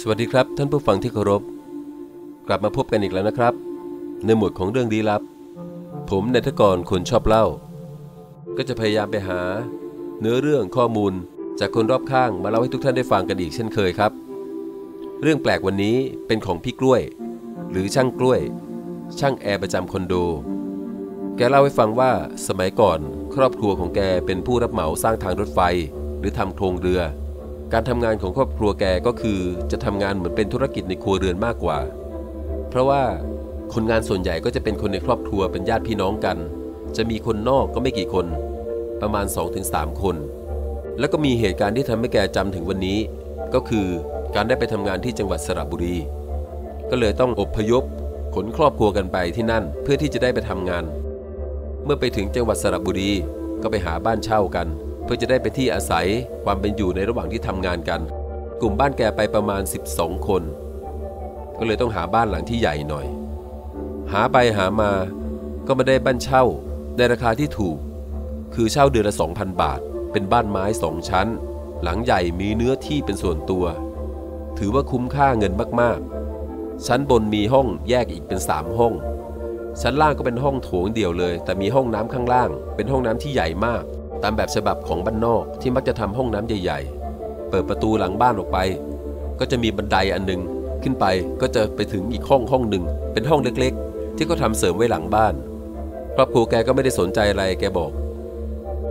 สวัสดีครับท่านผู้ฟังที่เคารพ กลับมาพบกันอีกแล้วนะครับ ในหมวดของเรื่องลี้ลับ ผมนายทกรคนชอบเล่า ก็จะพยายามไปหา เนื้อเรื่องข้อมูลจากคนรอบข้างมาเล่าให้ทุกท่านได้ฟังกันอีกเช่นเคยครับ เรื่องแปลกวันนี้เป็นของพี่กล้วย หรือช่างกล้วย ช่างแอร์ประจำคอนโด แกเล่าให้ฟังว่าสมัยก่อน ครอบครัวของแกเป็นผู้รับเหมาสร้างทางรถไฟ หรือทำโครงเรือ การทำงานของครอบครัวแกก็คือจะทำงานเหมือนเป็นธุรกิจในครัวเรือนมากกว่า เพราะว่าคนงานส่วนใหญ่ก็จะเป็นคนในครอบครัวเป็นญาติพี่น้องกัน จะมีคนนอกก็ไม่กี่คน ประมาณ 2-3 คน แล้วก็มีเหตุการณ์ที่ทำให้แกจำถึงวันนี้ ก็คือการได้ไปทำงานที่จังหวัดสระบุรี ก็เลยต้องอบพยพขนครอบครัวกันไปที่นั่นเพื่อที่จะได้ไปทำงาน เมื่อไปถึงจังหวัดสระบุรีก็ไปหาบ้านเช่ากัน เพื่อจะได้ไปที่อาศัยความเป็นอยู่ในระหว่างที่ทำงานกัน กลุ่มบ้านแกไปประมาณ 12 คน ก็เลยต้องหาบ้านหลังที่ใหญ่หน่อย หาไปหามาก็มาได้บ้านเช่าในราคาที่ถูก คือเช่าเดือนละ 2,000 บาท เป็นบ้านไม้สองชั้น หลังใหญ่มีเนื้อที่เป็นส่วนตัว ถือว่าคุ้มค่าเงินมากๆ ชั้นบนมีห้องแยกอีกเป็น 3 ห้อง ชั้นล่างก็เป็นห้องโถงเดี่ยวเลย แต่มีห้องน้ำข้างล่าง เป็นห้องน้ำที่ใหญ่มาก ตามแบบฉบับของบ้านนอกที่มักจะทำห้องน้ำใหญ่ๆ เปิดประตูหลังบ้านออกไป ก็จะมีบันไดอันหนึงขึ้นไปก็จะไปถึงอีกห้องห้องหนึ่งเป็นห้องเล็กๆ ที่เขาทำเสริมไว้หลังบ้านครอบครัวแกก็ไม่ได้สนใจอะไรแกบอก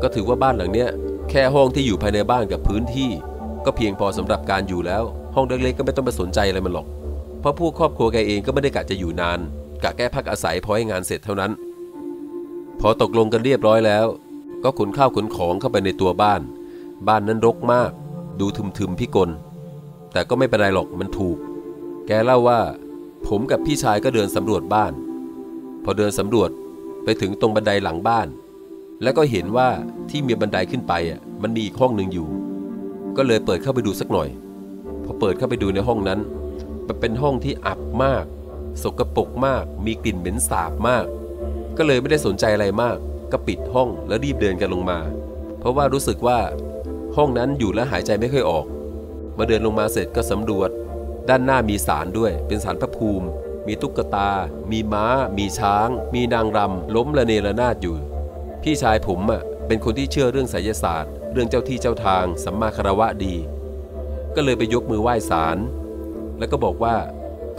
ก็ถือว่าบ้านหลังเนี้ยแค่ห้องที่อยู่ภายในบ้านกับพื้นที่ ก็เพียงพอสำหรับการอยู่แล้ว ห้องเล็กๆก็ไม่ต้องไปสนใจอะไรมันหรอก เพราะผู้ครอบครัวแกเองก็ไม่ได้กะจะอยู่นานกะแก้พักอาศัยพอให้งานเสร็จเท่านั้น พอตกลงกันเรียบร้อยแล้ว ก็ขนข้าวขนของเข้าไปในตัวบ้าน บ้านนั้นรกมาก ดูทึมๆพิกล แต่ก็ไม่เป็นไรหรอกมันถูก แกเล่าว่า ผมกับพี่ชายก็เดินสำรวจบ้าน พอเดินสำรวจไปถึงตรงบันไดหลังบ้าน แล้วก็เห็นว่าที่มีบันไดขึ้นไปอะมันมีอีกห้องหนึ่งอยู่ ก็เลยเปิดเข้าไปดูสักหน่อย พอเปิดเข้าไปดูในห้องนั้น มันเป็นห้องที่อับมาก สกปรกมาก มีกลิ่นเหม็นสาบมาก ก็เลยไม่ได้สนใจอะไรมาก ก็ปิดห้องแล้วรีบเดินกันลงมา เพราะว่ารู้สึกว่า ห้องนั้นอยู่แล้วหายใจไม่ค่อยออกมาเดินลงมาเสร็จก็สำรวจ ด้านหน้ามีศาลด้วย เป็นศาลพระภูมิ มีตุ๊กตา มีม้า มีช้าง มีนางรำล้มระเนระนาดอยู่ พี่ชายผมอะเป็นคนที่เชื่อเรื่องไสยศาสตร์ เรื่องเจ้าที่เจ้าทางสัมมาคารวะดี ก็เลยไปยกมือไหว้ศาลแล้วก็บอกว่า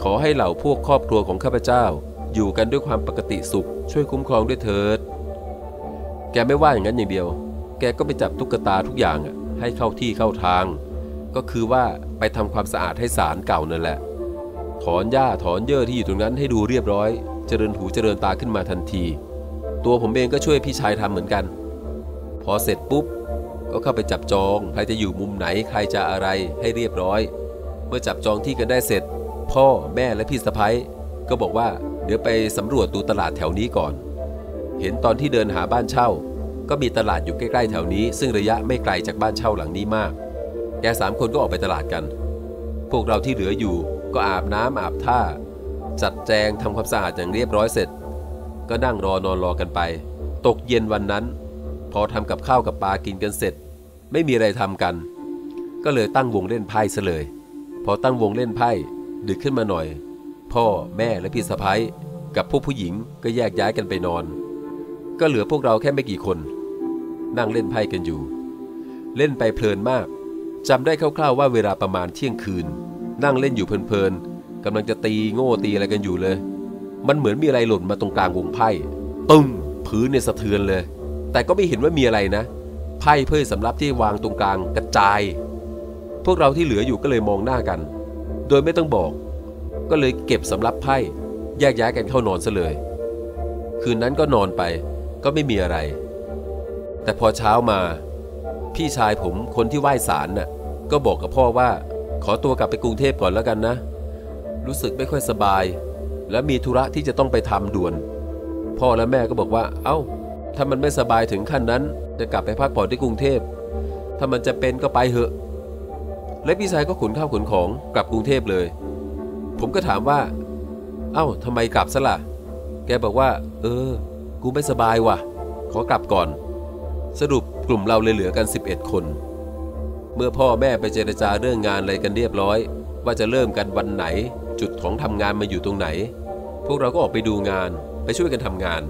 ขอให้เหล่าพวกครอบครัวของข้าพเจ้า อยู่กันด้วยความปกติสุข ช่วยคุ้มครองด้วยเถิด แกไม่ว่าอย่างนั้นอย่างเดียว แกก็ไปจับตุ๊กตาทุกอย่างให้เข้าที่เข้าทาง ก็คือว่าไปทำความสะอาดให้ศาลเก่านั่นแหละ ถอนหญ้าถอนเยื่อที่อยู่ตรงนั้นให้ดูเรียบร้อย เจริญหูเจริญตาขึ้นมาทันที ตัวผมเองก็ช่วยพี่ชายทำเหมือนกัน พอเสร็จปุ๊บ ก็เข้าไปจับจองใครจะอยู่มุมไหนใครจะอะไรให้เรียบร้อย เมื่อจับจองที่กันได้เสร็จ พ่อแม่และพี่สะพ้ยก็บอกว่าเดี๋ยวไปสำรวจดูตลาดแถวนี้ก่อน ห็นตอนที่เดินหาบ้านเช่า ก็มีตลาดอยู่ใกล้ๆแถวนี้ ซึ่งระยะไม่ไกลจากบ้านเช่าหลังนี้มาก แกสามคนก็ออกไปตลาดกัน พวกเราที่เหลืออยู่ก็อาบน้ำอาบท่า จัดแจงทำความสะอาดอย่างเรียบร้อยเสร็จ ก็นั่งรอนอนรอกันไป ตกเย็นวันนั้น พอทำกับข้าวกับปลากินกันเสร็จ ไม่มีอะไรทำกัน ก็เลยตั้งวงเล่นไพ่ซะเลย พอตั้งวงเล่นไพ่ดึกขึ้นมาหน่อย พ่อแม่และพี่สะพ้ยกับพวกผู้หญิงก็แยกย้ายกันไปนอน ก็เหลือพวกเราแค่ไม่กี่คน นั่งเล่นไพ่กันอยู่ เล่นไปเพลินมากจำได้คร่าวๆว่าเวลาประมาณเที่ยงคืน นั่งเล่นอยู่เพลินๆกำลังจะตีโง่ตีอะไรกันอยู่เลย มันเหมือนมีอะไรหล่นมาตรงกลางวงไพ่ตึ้งพื้นเนี่ยสะเทือนเลย แต่ก็ไม่เห็นว่ามีอะไรนะไพ่เพื่อสำรับที่วางตรงกลางกระจาย พวกเราที่เหลืออยู่ก็เลยมองหน้ากัน โดยไม่ต้องบอก ก็เลยเก็บสำรับไพ่แยกย้ายกันเข้านอนซะเลย คืนนั้นก็นอนไป ก็ไม่มีอะไร แต่พอเช้ามา พี่ชายผมคนที่ไหว้ศาลน่ะก็บอกกับพ่อว่า ขอตัวกลับไปกรุงเทพก่อนแล้วกันนะ รู้สึกไม่ค่อยสบาย และมีธุระที่จะต้องไปทำด่วน พ่อและแม่ก็บอกว่า เอา้า ถ้ามันไม่สบายถึงขั้นนั้น จะกลับไปพักผ่อนที่กรุงเทพ ถ้ามันจะเป็นก็ไปเถอะ และพี่ชายก็ขนข้าวขนของกลับกรุงเทพเลย ผมก็ถามว่า เอ้าทำไมกลับซะล่ะ แกบอกว่า เออ กูไม่สบายว่ะ ขอกลับก่อน สรุปกลุ่มเราเลยเหลือกัน 11 คน เมื่อพ่อแม่ไปเจรจาเรื่องงานอะไรกันเรียบร้อย ว่าจะเริ่มกันวันไหน จุดของทำงานมาอยู่ตรงไหน พวกเราก็ออกไปดูงานไปช่วยกันทำงาน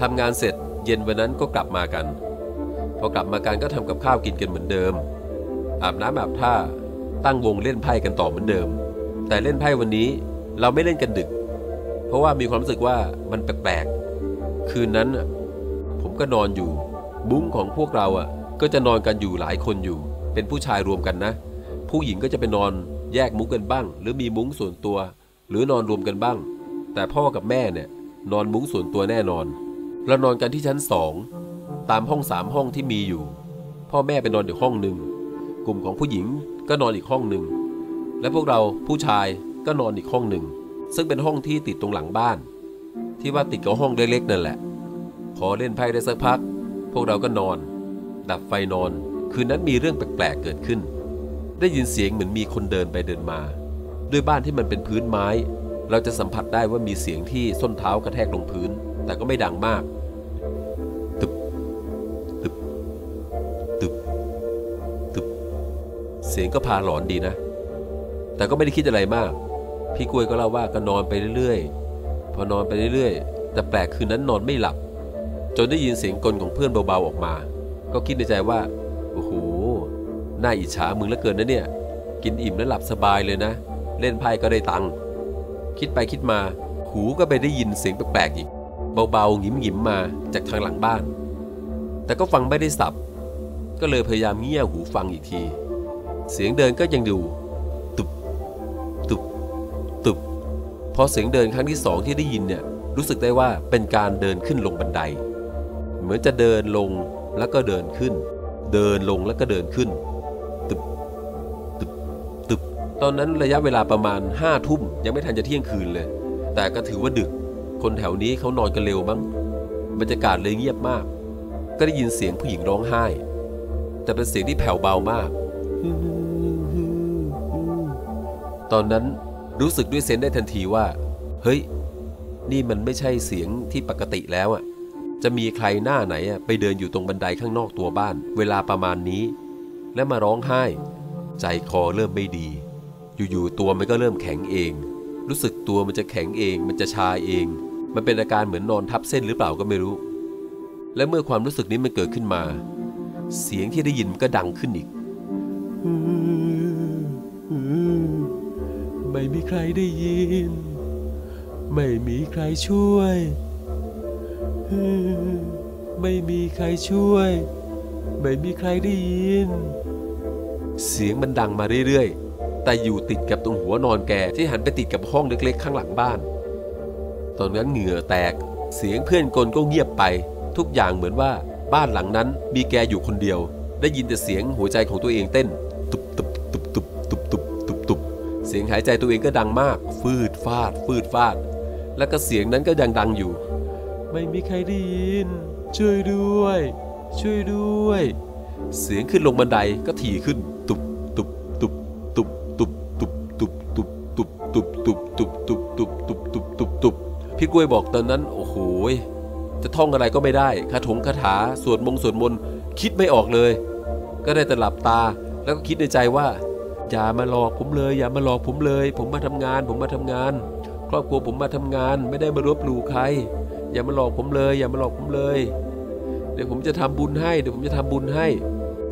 ทำงานเสร็จเย็นวันนั้นก็กลับมากัน พอกลับมากันก็ทำกับข้าวกินกันเหมือนเดิม อาบน้ำอาบท่าตั้งวงเล่นไพ่กันต่อเหมือนเดิม แต่เล่นไพ่วันนี้เราไม่เล่นกันดึก เพราะว่ามีความรู้สึกว่ามันแปลกๆ คืนนั้นผมก็นอนอยู่ บุ้งของพวกเราอะ ก็จะนอนกันอยู่หลายคนอยู่ เป็นผู้ชายรวมกันนะ ผู้หญิงก็จะไปนอนแยกมุ้งกันบ้าง หรือมีมุ้งส่วนตัว หรือนอนรวมกันบ้าง แต่พ่อกับแม่เนี่ย นอนมุ้งส่วนตัวแน่นอนเรานอนกันที่ชั้นสองตามห้องสามห้องที่มีอยู่ พ่อแม่ไปนอนอีกห้องหนึ่งกลุ่มของผู้หญิงก็นอนอีกห้องหนึ่งและพวกเราผู้ชายก็นอนอีกห้องหนึ่งซึ่งเป็นห้องที่ติดตรงหลังบ้าน ที่ว่าติดกับห้องเล็กๆนั่นแหละ พอเล่นไพ่ได้สักพัก พวกเราก็นอน ดับไฟนอน คืนนั้นมีเรื่องแปลกๆเกิดขึ้น ได้ยินเสียงเหมือนมีคนเดินไปเดินมา ด้วยบ้านที่มันเป็นพื้นไม้ เราจะสัมผัสได้ว่ามีเสียงที่ส้นเท้ากระแทกลงพื้น แต่ก็ไม่ดังมากตึบตึบตึบตึบเสียงก็พาหลอนดีนะ แต่ก็ไม่ได้คิดอะไรมาก พี่กล้วยก็เล่าว่าก็นอนไปเรื่อยๆ พอนอนไปเรื่อยๆ แต่แปลกคืนนั้นนอนไม่หลับ จนได้ยินเสียงกลของเพื่อนเบาๆออกมา ก็คิดในใจว่า โอ้โห น่าอิจฉามึงเหลือเกินนะเนี่ย กินอิ่มแล้วหลับสบายเลยนะ เล่นไพ่ก็ได้ตังค์ คิดไปคิดมา หูก็ไปได้ยินเสียงแปลกๆอีก เบาๆหงิมๆมาจากทางหลังบ้าน แต่ก็ฟังไม่ได้สับ ก็เลยพยายามเงี่ยหูฟังอีกที เสียงเดินก็ยังอยู่ อเสียงเดินครั้งที่สองที่ได้ยินเนี่ยรู้สึกได้ว่าเป็นการเดินขึ้นลงบันได เหมือนจะเดินลงแล้วก็เดินขึ้น เดินลงแล้วก็เดินขึ้นตึบตึบตึบตอนนั้นระยะเวลาประมาณห้าทุ่มยังไม่ทันจะเที่ยงคืนเลย แต่ก็ถือว่าดึก คนแถวนี้เขานอนกันเร็วมั้งบรรยากาศเลยเงียบมาก ก็ได้ยินเสียงผู้หญิงร้องไห้ แต่เป็นเสียงที่แผ่วเบามาก ตอนนั้น รู้สึกด้วยเซนได้ทันทีว่า เฮ้ย นี่มันไม่ใช่เสียงที่ปกติแล้วอะ จะมีใครหน้าไหนอะไปเดินอยู่ตรงบันไดข้างนอกตัวบ้าน เวลาประมาณนี้ และมาร้องไห้ ใจคอเริ่มไม่ดี อยู่ๆตัวมันก็เริ่มแข็งเอง รู้สึกตัวมันจะแข็งเอง มันจะชาเอง มันเป็นอาการเหมือนนอนทับเส้นหรือเปล่าก็ไม่รู้ และเมื่อความรู้สึกนี้มันเกิดขึ้นมา เสียงที่ได้ยินมันก็ดังขึ้นอีก ไม่มีใครได้ยิน ไม่มีใครช่วย ไม่มีใครช่วย ไม่มีใครได้ยิน เสียงมันดังมาเรื่อยๆ แต่อยู่ติดกับตรงหัวนอนแกที่หันไปติดกับห้องเล็กๆ ข้างหลังบ้าน ตอนนั้นเหงื่อแตก เสียงเพื่อนกลก็เงียบไป ทุกอย่างเหมือนว่าบ้านหลังนั้นมีแกอยู่คนเดียว ได้ยินแต่เสียงหัวใจของตัวเองเต้น เสียงหายใจตัวเองก็ดังมาก ฟืดฟาด ฟืดฟาด แล้วก็เสียงนั้นก็ยังดังอยู่ ไม่มีใครได้ยิน ช่วยด้วย ช่วยด้วย เสียงขึ้นลงบันไดก็ถี่ขึ้น ตุบตุบตุบตุบตุบตุบตุบตุบตุบตุบตุบตุบตุบตุบตุบตุบตุบตุบพี่กล้วยบอกตอนนั้น โอ้โหจะท่องอะไรก็ไม่ได้คาถงคาถาสวดมงสวดมนต์คิดไม่ออกเลย ก็ได้แต่หลับตาแล้วก็คิดในใจว่า อย่ามาหลอกผมเลย อย่ามาหลอกผมเลย ผมมาทำงาน ผมมาทำงาน ครอบครัวผมมาทำงาน ไม่ได้มารบหลู่ใคร อย่ามาหลอกผมเลย อย่ามาหลอกผมเลย เดี๋ยวผมจะทำบุญให้ เดี๋ยวผมจะทำบุญให้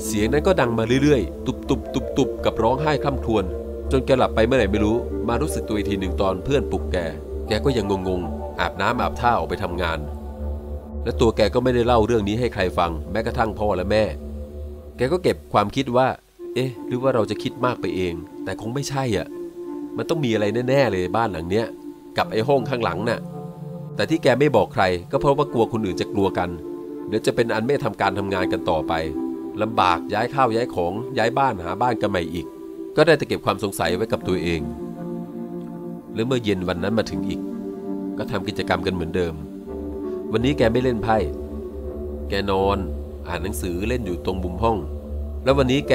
เสียงนั้นก็ดังมาเรื่อยๆ ตุบตุบตุบตุบกับร้องไห้คร่ำครวญจนแกหลับไปเมื่อไหร่ไม่รู้ มารู้สึกตัวอีกทีหนึ่งตอนเพื่อนปลุกแก แกก็ยังงงๆ อาบน้ำอาบท่าออกไปทำงาน และตัวแกก็ไม่ได้เล่าเรื่องนี้ให้ใครฟัง แม้กระทั่งพ่อและแม่ แกก็เก็บความคิดว่า เอ๊ะ หรือว่าเราจะคิดมากไปเอง แต่คงไม่ใช่อะ มันต้องมีอะไรแน่ๆเลยบ้านหลังเนี้ย กับไอ้ห้องข้างหลังน่ะ แต่ที่แกไม่บอกใคร ก็เพราะว่ากลัวคนอื่นจะกลัวกัน เดี๋ยวจะเป็นอันไม่ทำการทำงานกันต่อไปลำบากย้ายข้าวย้ายของ ย้ายบ้านหาบ้านกันใหม่อีก ก็ได้แต่เก็บความสงสัยไว้กับตัวเอง แล้วเมื่อเย็นวันนั้นมาถึงอีก ก็ทำกิจกรรมกันเหมือนเดิม วันนี้แกไม่เล่นไพ่ แกนอน อ่านหนังสือเล่นอยู่ตรงมุมห้อง แล้ววันนี้แก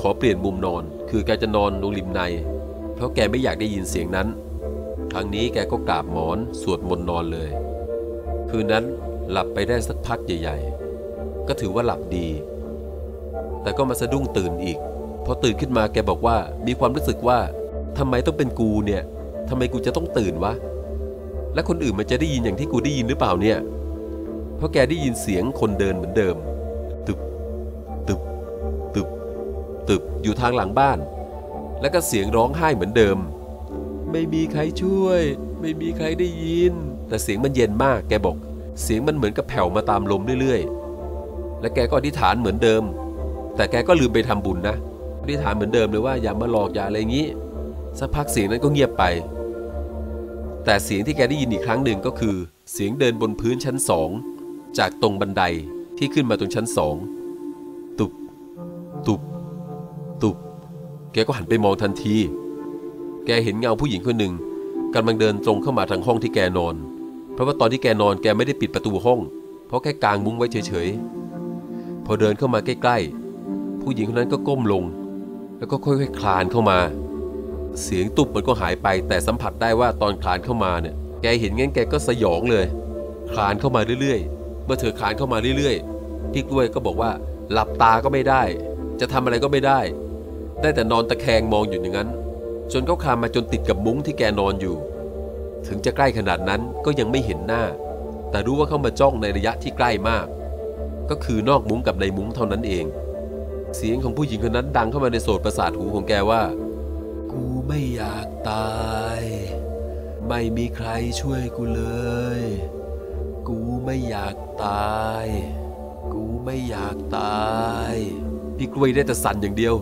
ขอเปลี่ยนมุมนอน คือแกจะนอนตรงริมใน เพราะแกไม่อยากได้ยินเสียงนั้นครั้งนี้แกก็กราบหมอนสวดมนต์นอนเลย คืนนั้นหลับไปได้สักพักใหญ่ ๆ ก็ถือว่าหลับดี แต่ก็มาสะดุ้งตื่นอีก พอตื่นขึ้นมาแกบอกว่ามีความรู้สึกว่าทำไมต้องเป็นกูเนี่ยทำไมกูจะต้องตื่นวะ และคนอื่นมันจะได้ยินอย่างที่กูได้ยินหรือเปล่าเนี่ย เพราะแกได้ยินเสียงคนเดินเหมือนเดิม ตึบอยู่ทางหลังบ้าน แล้วก็เสียงร้องไห้เหมือนเดิม ไม่มีใครช่วย ไม่มีใครได้ยิน แต่เสียงมันเย็นมากแกบอก เสียงมันเหมือนกับแผ่วมาตามลมเรื่อยๆ และแกก็อธิษฐานเหมือนเดิม แต่แกก็ลืมไปทำบุญนะอธิษฐานเหมือนเดิมเลยว่าอย่ามาหลอกอย่าอะไรอย่างนี้สักพักเสียงนั้นก็เงียบไป แต่เสียงที่แกได้ยินอีกครั้งหนึ่งก็คือ เสียงเดินบนพื้นชั้นสองจากตรงบันไดที่ขึ้นมาตรงชั้นสอง แกก็หันไปมองทันที แกเห็นเงาผู้หญิงคนหนึ่งกำลังเดินตรงเข้ามาทางห้องที่แกนอน เพราะว่าตอนที่แกนอนแกไม่ได้ปิดประตูห้อง เพราะแค่กางมุ้งไว้เฉยๆ พอเดินเข้ามาใกล้ๆ ผู้หญิงคนนั้นก็ก้มลง แล้วก็ค่อยๆคลานเข้ามา เสียงตุบมันก็หายไป แต่สัมผัสได้ว่าตอนคลานเข้ามาเนี่ย แกเห็นงั้นแกก็สยองเลย คลานเข้ามาเรื่อยๆ เมื่อเธอคลานเข้ามาเรื่อยๆ พี่กล้วยก็บอกว่าหลับตาก็ไม่ได้ จะทำอะไรก็ไม่ได้ ได้แต่นอนตะแคงมองอยู่อย่างนั้น จนเขาคลานมาจนติดกับมุ้งที่แกนอนอยู่ ถึงจะใกล้ขนาดนั้นก็ยังไม่เห็นหน้า แต่รู้ว่าเข้ามาจ้องในระยะที่ใกล้มาก ก็คือนอกมุ้งกับในมุ้งเท่านั้นเอง เสียงของผู้หญิงคนนั้นดังเข้ามาในโสดประสาทหูของแกว่า กูไม่อยากตาย ไม่มีใครช่วยกูเลย กูไม่อยากตาย กูไม่อยากตาย พี่กล้วยได้แต่สั่นอย่างเดียว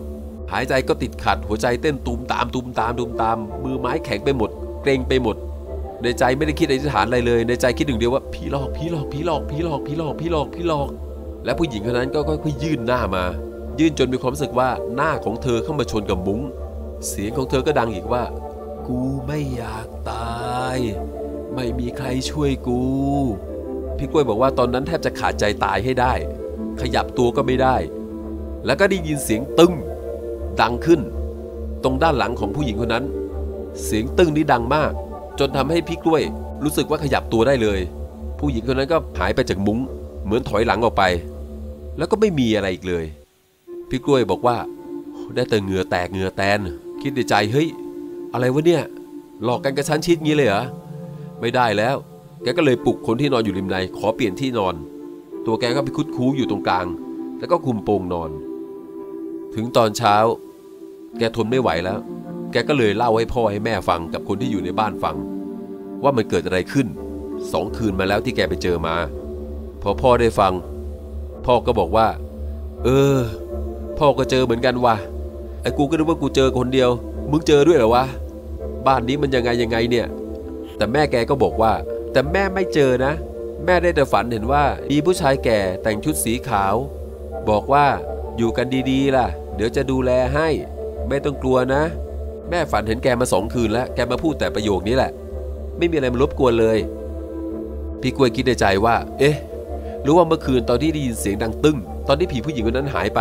หายใจก็ติดขัดหัวใจเต้นตูมตามตูมตามตูมตาม มือไม้แข็งไปหมด เกรงไปหมด ในใจไม่ได้คิดอธิษฐานอะไรเลย ในใจคิดหนึ่งเดียวว่าผีหลอกผีหลอกผีหลอกผีหลอกผีหลอกผีหลอกผีหลอก และผู้หญิงคนนั้นก็ค่อยๆยื่นหน้ามา ยื่นจนมีความรู้สึกว่าหน้าของเธอเข้ามาชนกับมุ้ง เสียงของเธอก็ดังอีกว่า กูไม่อยากตาย ไม่มีใครช่วยกู พี่กล้วยบอกว่าตอนนั้นแทบจะขาดใจตายให้ได้ ขยับตัวก็ไม่ได้ แล้วก็ได้ยินเสียงตึ้ง ดังขึ้น ตรงด้านหลังของผู้หญิงคนนั้น เสียงตึ้งนี้ดังมาก จนทำให้พี่กล้วย รู้สึกว่าขยับตัวได้เลย ผู้หญิงคนนั้นก็หายไปจากมุ้ง เหมือนถอยหลังออกไป แล้วก็ไม่มีอะไรอีกเลย พี่กล้วยบอกว่า ได้แต่เหงื่อแตกเหงื่อแตน คิดในใจเฮ้ยอะไรวะเนี่ย หลอกกันกระชั้นชิดงี้เลยเหรอไม่ได้แล้ว แกก็เลยปลุกคนที่นอนอยู่ริมใน ขอเปลี่ยนที่นอน ตัวแกก็ไปคุดคู้อยู่ตรงกลาง แล้วก็คุมโปงนอน ถึงตอนเช้า แกทนไม่ไหวแล้ว แกก็เลยเล่าให้พ่อให้แม่ฟังกับคนที่อยู่ในบ้านฟัง ว่ามันเกิดอะไรขึ้นสองคืนมาแล้วที่แกไปเจอมา พอพ่อได้ฟัง พ่อก็บอกว่า เออ พ่อก็เจอเหมือนกันว่ะไอ้กูก็นึกว่ากูเจอคนเดียว มึงเจอด้วยเหรอวะบ้านนี้มันยังไงยังไงเนี่ย แต่แม่แกก็บอกว่า แต่แม่ไม่เจอนะ แม่ได้แต่ฝันเห็นว่ามีผู้ชายแก่แต่งชุดสีขาว บอกว่าอยู่กันดีๆล่ะ เดี๋ยวจะดูแลให้ ไม่ต้องกลัวนะ แม่ฝันเห็นแกมาสองคืนแล้ว แกมาพูดแต่ประโยคนี้แหละ ไม่มีอะไรมารบกวนเลย พี่กล้วยคิดในใจว่า เอ๊ะ หรือว่าเมื่อคืนตอนที่ได้ยินเสียงดังตึ้ง ตอนที่ผีผู้หญิงคนนั้นหายไป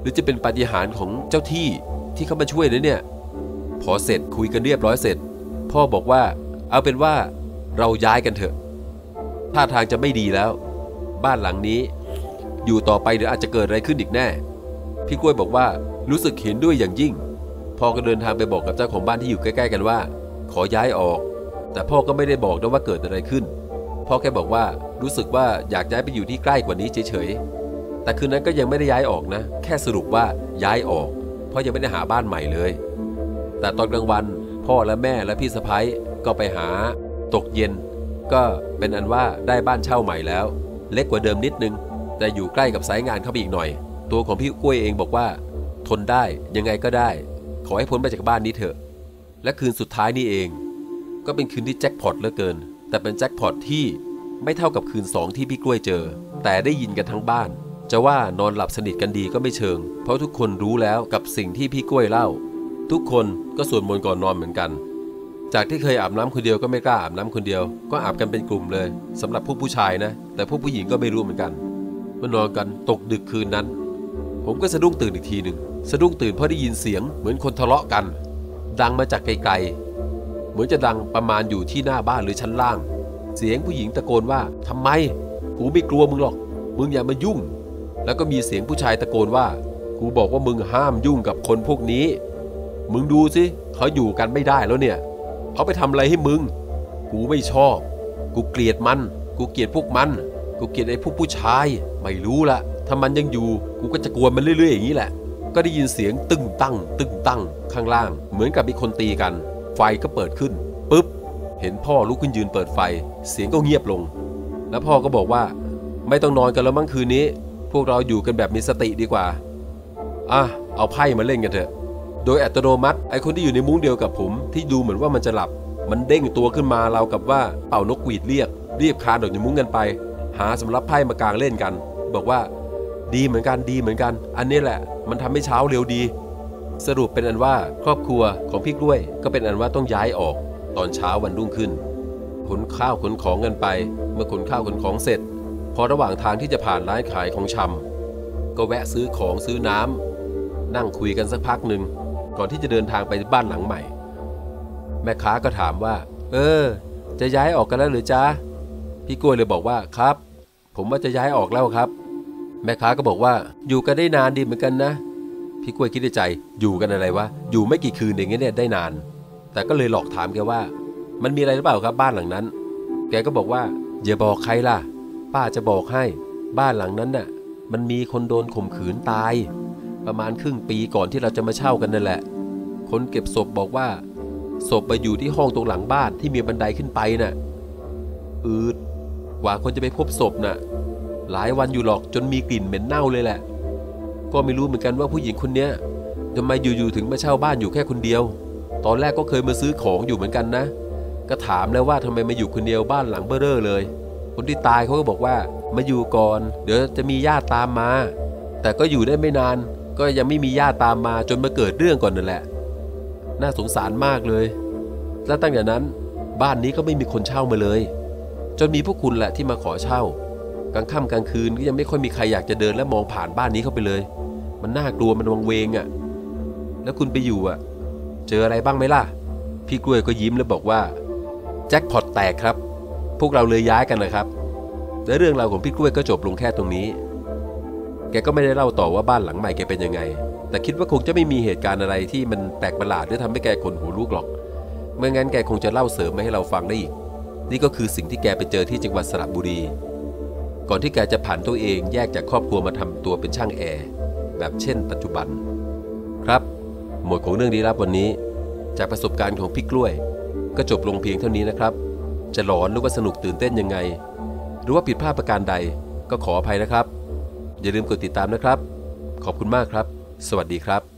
หรือจะเป็นปาฏิหาริย์ของเจ้าที่ที่เขามาช่วยนะเนี่ย พอเสร็จคุยกันเรียบร้อยเสร็จ พ่อบอกว่า เอาเป็นว่าเราย้ายกันเถอะ ท่าทางจะไม่ดีแล้ว บ้านหลังนี้ อยู่ต่อไปเดี๋ยวอาจจะเกิดอะไรขึ้นอีกแน่ พี่กล้วยบอกว่ารู้สึกเห็นด้วยอย่างยิ่ง พ่อก็เดินทางไปบอกกับเจ้าของบ้านที่อยู่ใกล้ ๆ กันว่า ขอย้ายออก แต่พ่อก็ไม่ได้บอกนะว่าเกิดอะไรขึ้น พ่อแค่บอกว่ารู้สึกว่าอยากย้ายไปอยู่ที่ใกล้กว่านี้เฉยๆ แต่คืนนั้นก็ยังไม่ได้ย้ายออกนะ แค่สรุปว่าย้ายออก เพราะยังไม่ได้หาบ้านใหม่เลย แต่ตอนกลางวัน พ่อและแม่และพี่สะพ้ายก็ไปหา ตกเย็น ก็เป็นอันว่าได้บ้านเช่าใหม่แล้ว เล็กกว่าเดิมนิดนึง แต่อยู่ใกล้กับสายงานเข้าไปอีกหน่อย ตัวของพี่กล้วยเองบอกว่า ทนได้ยังไงก็ได้ ขอให้พ้นไปจากบ้านนี้เถอะ และคืนสุดท้ายนี่เอง ก็เป็นคืนที่แจ็คพอตเหลือเกิน แต่เป็นแจ็คพอตที่ไม่เท่ากับคืนสองที่พี่กล้วยเจอ แต่ได้ยินกันทั้งบ้าน จะว่านอนหลับสนิทกันดีก็ไม่เชิง เพราะทุกคนรู้แล้วกับสิ่งที่พี่กล้วยเล่า ทุกคนก็สวดมนต์ก่อนนอนเหมือนกัน จากที่เคยอาบน้ำคนเดียวก็ไม่กล้าอาบน้ำคนเดียว ก็อาบกันเป็นกลุ่มเลยสำหรับพวกผู้ชายนะ แต่พวกผู้หญิงก็ไม่รู้เหมือนกันเมื่อนอนกันตกดึกคืนนั้น ผมก็สะดุ้งตื่นอีกทีหนึ่งสะดุ้งตื่นเพราะได้ยินเสียงเหมือนคนทะเลาะกัน ดังมาจากไกลๆ เหมือนจะดังประมาณอยู่ที่หน้าบ้านหรือชั้นล่าง เสียงผู้หญิงตะโกนว่าทำไม กูไม่กลัวมึงหรอก มึงอย่ามายุ่ง แล้วก็มีเสียงผู้ชายตะโกนว่า กูบอกว่ามึงห้ามยุ่งกับคนพวกนี้ มึงดูสิเขาอยู่กันไม่ได้แล้วเนี่ย เขาไปทำอะไรให้มึง กูไม่ชอบ กูเกลียดมัน กูเกลียดพวกมัน กูเกลียดไอ้พวกผู้ชาย ไม่รู้ละ ถ้ามันยังอยู่กูก็จะกวนมันเรื่อยๆอย่างนี้แหละ ก็ได้ยินเสียงตึงตั้ง ตึงตั้ง ข้างล่าง เหมือนกับมีคนตีกัน ไฟก็เปิดขึ้นปุ๊บ เห็นพ่อลุกขึ้นยืนเปิดไฟ เสียงก็เงียบลง แล้วพ่อก็บอกว่า ไม่ต้องนอนกันแล้วมั้งคืนนี้ พวกเราอยู่กันแบบมีสติดีกว่าอะเอาไพ่มาเล่นกันเถอะ โดยอัตโนมัติไอคนที่อยู่ในมุ้งเดียวกับผม ที่ดูเหมือนว่ามันจะหลับ มันเด้งตัวขึ้นมาเราวกับว่าเป่านกหวีดเรียกรีบคานออกจากมุ้งกันไป หาสำรับไพ่มากางเล่นกัน บอกว่า ดีเหมือนกันดีเหมือนกัน อันนี้แหละ มันทำให้เช้าเร็วดี สรุปเป็นอันว่าครอบครัวของพี่กล้วย ก็เป็นอันว่าต้องย้ายออกตอนเช้าวันรุ่งขึ้น ขนข้าวขนของกันไป เมื่อขนข้าวขนของเสร็จ พอระหว่างทางที่จะผ่านร้านขายของชำก็แวะซื้อของซื้อน้ำนั่งคุยกันสักพักหนึ่งก่อนที่จะเดินทางไปบ้านหลังใหม่ แม่ค้าก็ถามว่า เออ จะย้ายออกกันแล้วหรือจ๊ะพี่กล้วยเลยบอกว่าครับ ผมว่าจะย้ายออกแล้วครับ แม่ค้าก็บอกว่าอยู่กันได้นานดีเหมือนกันนะ พี่กล้วยคิดในใจอยู่กันอะไรวะอยู่ไม่กี่คืนเองเนี่ยได้นาน แต่ก็เลยหลอกถามแกว่า มันมีอะไรหรือเปล่าครับบ้านหลังนั้น แกก็บอกว่าอย่าบอกใครล่ะ ป้าจะบอกให้บ้านหลังนั้นน่ะ มันมีคนโดนข่มขืนตาย ประมาณครึ่งปีก่อนที่เราจะมาเช่ากันนั่นแหละ คนเก็บศพบอกว่า ศพไปอยู่ที่ห้องตรงหลังบ้านที่มีบันไดขึ้นไปน่ะอืดกว่าคนจะไปพบศพน่ะ หลายวันอยู่หรอกจนมีกลิ่นเหม็นเน่าเลยแหละ ก็ไม่รู้เหมือนกันว่าผู้หญิงคนเนี้ยทำไมอยู่ๆถึงมาเช่าบ้านอยู่แค่คนเดียว ตอนแรกก็เคยมาซื้อของอยู่เหมือนกันนะ ก็ถามแล้วว่าทำไมมาอยู่คนเดียวบ้านหลังเบ้อเร่อเลย คนที่ตายเขาก็บอกว่ามาอยู่ก่อน เดี๋ยวจะมีญาติตามมา แต่ก็อยู่ได้ไม่นาน ก็ยังไม่มีญาติตามมาจนมาเกิดเรื่องก่อนนั่นแหละ น่าสงสารมากเลย และตั้งแต่นั้น บ้านนี้ก็ไม่มีคนเช่ามาเลย จนมีพวกคุณแหละที่มาขอเช่า กลางค่ำกลางคืนก็ยังไม่ค่อยมีใครอยากจะเดินและมองผ่านบ้านนี้เข้าไปเลย มันน่ากลัวมันวังเวงอะ่ะ แล้วคุณไปอยู่อะ่ะ เจออะไรบ้างไหมล่ะ พี่กล้วยก็ยิ้มแล้วบอกว่าแจ็คพอตแตกครับ พวกเราเลยย้ายกันนะครับ และเรื่องราวของพี่กล้วยก็จบลงแค่ตรงนี้ แกก็ไม่ได้เล่าต่อว่าบ้านหลังใหม่แกเป็นยังไง แต่คิดว่าคงจะไม่มีเหตุการณ์อะไรที่มันแปลกประหลาดหรือทำให้แกขนหัวลุกหรอก เมื่องั้นแกคงจะเล่าเสริมมาให้เราฟังได้อีก นี่ก็คือสิ่งที่แกไปเจอที่จังหวัดสระบุรี ก่อนที่แกจะผ่านตัวเองแยกจากครอบครัวมาทำตัวเป็นช่างแอร์แบบเช่น ปัจจุบัน ครับหมดของเรื่องลี้ลับวันนี้ จากประสบการณ์ของพี่กล้วย ก็จบลงเพียงเท่านี้นะครับ จะหลอนหรือว่าสนุกตื่นเต้นยังไง หรือว่าผิดพลาดประการใดก็ขออภัยนะครับ อย่าลืมกดติดตามนะครับ ขอบคุณมากครับ สวัสดีครับ